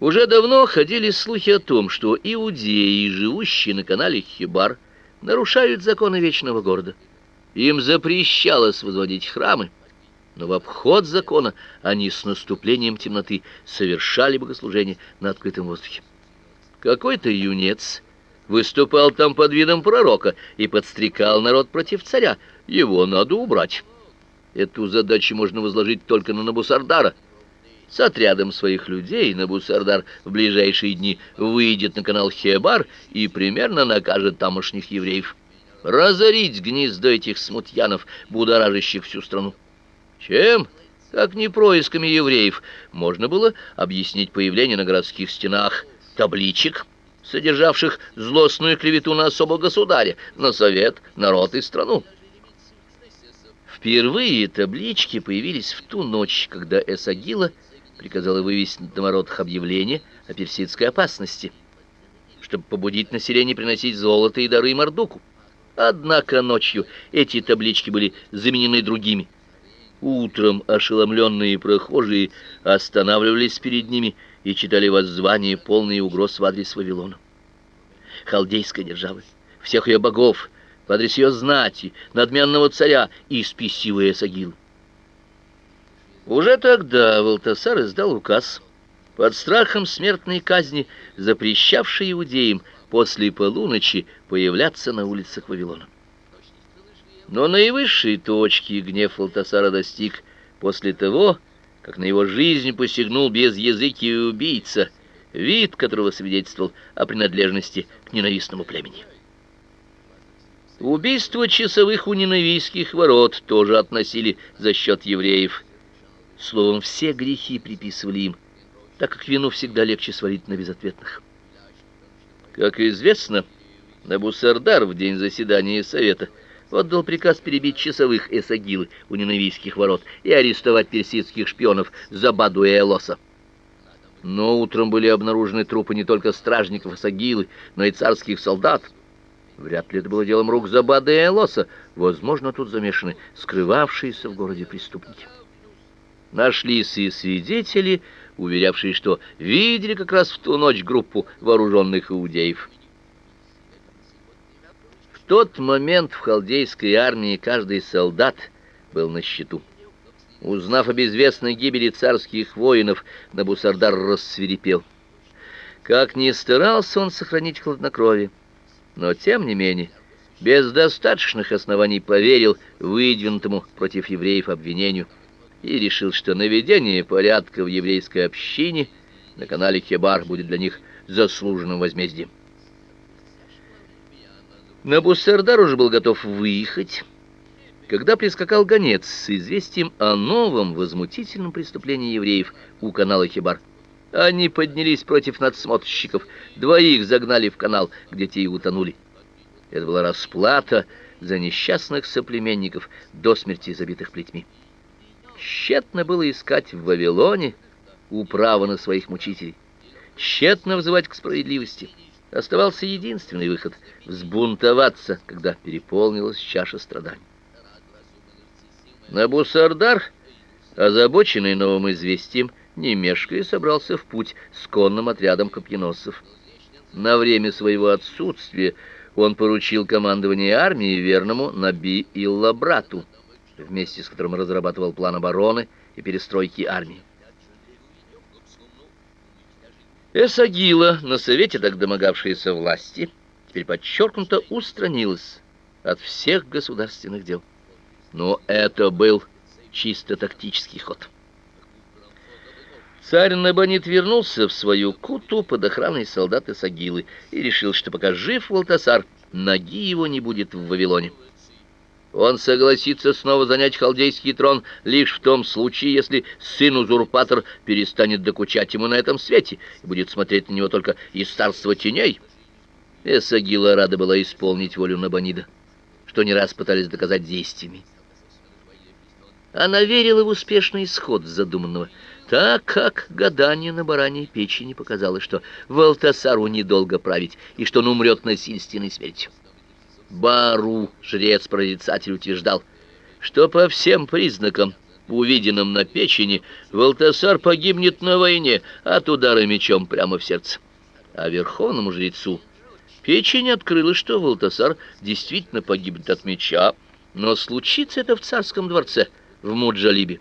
Уже давно ходили слухи о том, что иудеи, живущие на канале Хибар, нарушают законы вечного города. Им запрещалось возводить храмы, но в обход закона они с наступлением темноты совершали богослужение на открытом воздухе. Какой-то юнец выступал там под видом пророка и подстрекал народ против царя. Его надо убрать. Эту задачу можно возложить только на Набусардара. С отрядом своих людей Набусардар в ближайшие дни выйдет на канал Хебар и примерно накажет тамошних евреев. Разорить гнездо этих смутьянов, будоражащих всю страну. Чем? Как не происками евреев можно было объяснить появление на городских стенах табличек, содержавших злостную клевету на особого государя, на совет, народ и страну. Впервые таблички появились в ту ночь, когда Эсагила приказала вывесить на воротах объявление о персидской опасности, чтобы побудить население приносить золото и дары Мордуку. Однако ночью эти таблички были заменены другими – Утром ошеломленные прохожие останавливались перед ними и читали воззвания, полные угроз в адрес Вавилона. Халдейской державы, всех ее богов, в адрес ее знати, надменного царя и спесивые сагилы. Уже тогда Валтасар издал указ под страхом смертной казни, запрещавший иудеям после полуночи появляться на улицах Вавилона. Но наивысшей точки гнев Валтасара достиг после того, как на его жизнь посягнул безязыкий убийца, вид которого свидетельствовал о принадлежности к ненавистному племени. Убийство часовых у ненавийских ворот тоже относили за счет евреев. Словом, все грехи приписывали им, так как вину всегда легче свалить на безответных. Как известно, Набусардар в день заседания совета – отдал приказ перебить часовых эсагилы у ненавийских ворот и арестовать персидских шпионов Забаду и Элоса. Но утром были обнаружены трупы не только стражников Эсагилы, но и царских солдат. Вряд ли это было делом рук Забада и Элоса. Возможно, тут замешаны скрывавшиеся в городе преступники. Нашлись и свидетели, уверявшие, что видели как раз в ту ночь группу вооруженных иудеев тот момент в халдейской армии каждый солдат был на счету. Узнав о безвестной гибели царских воинов, Набусардар рассвирепел. Как ни старался он сохранить хладнокровие, но тем не менее, без достаточных оснований поверил выдвинутому против евреев обвинению и решил, что наведение порядка в еврейской общине на канале Хебар будет для них заслуженным возмездием. Набусардар уже был готов выехать, когда прискакал гонец с известием о новом возмутительном преступлении евреев у канала Хибар. Они поднялись против надсмотрщиков, двоих загнали в канал, где те и утонули. Это была расплата за несчастных соплеменников до смерти забитых плетьми. Тщетно было искать в Вавилоне управу на своих мучителей, тщетно взывать к справедливости. Оставался единственный выход — взбунтоваться, когда переполнилась чаша страданий. Набусардар, озабоченный новым известием, не мешкая собрался в путь с конным отрядом копьеносцев. На время своего отсутствия он поручил командование армии верному Наби Илла брату, вместе с которым разрабатывал план обороны и перестройки армии. Эсагила, на совете так домогавшаяся власти, теперь подчеркнуто устранилась от всех государственных дел. Но это был чисто тактический ход. Царь Набонид вернулся в свою куту под охраной солдат Эсагилы и решил, что пока жив Валтасар, ноги его не будет в Вавилоне. Он согласится снова занять халдейский трон лишь в том случае, если сын-узурпатор перестанет докучать ему на этом свете и будет смотреть на него только из царства теней. Эсагила рада была исполнить волю Набонида, что не раз пытались доказать действиями. Она верила в успешный исход задуманного, так как гадание на бараньей печени показало, что Валтасару недолго править и что он умрет насильственной смертью. Бару, жрец-прорицатель, утверждал, что по всем признакам увиденном на печени, Валтасар погибнет на войне от удара мечом прямо в сердце. А верховному жрецу печень открыла, что Валтасар действительно погибнет от меча, но случится это в царском дворце, в Муджалибе.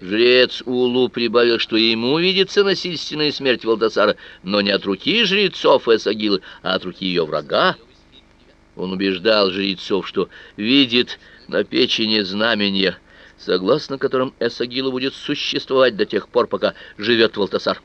Жрец Улу прибавил, что ему видится насильственная смерть Валтасара, но не от руки жрецов Эсагилы, а от руки ее врага. Он убеждал жрецов, что видит на печени знамения, согласно которым Эсагила будет существовать до тех пор, пока живет Валтасар.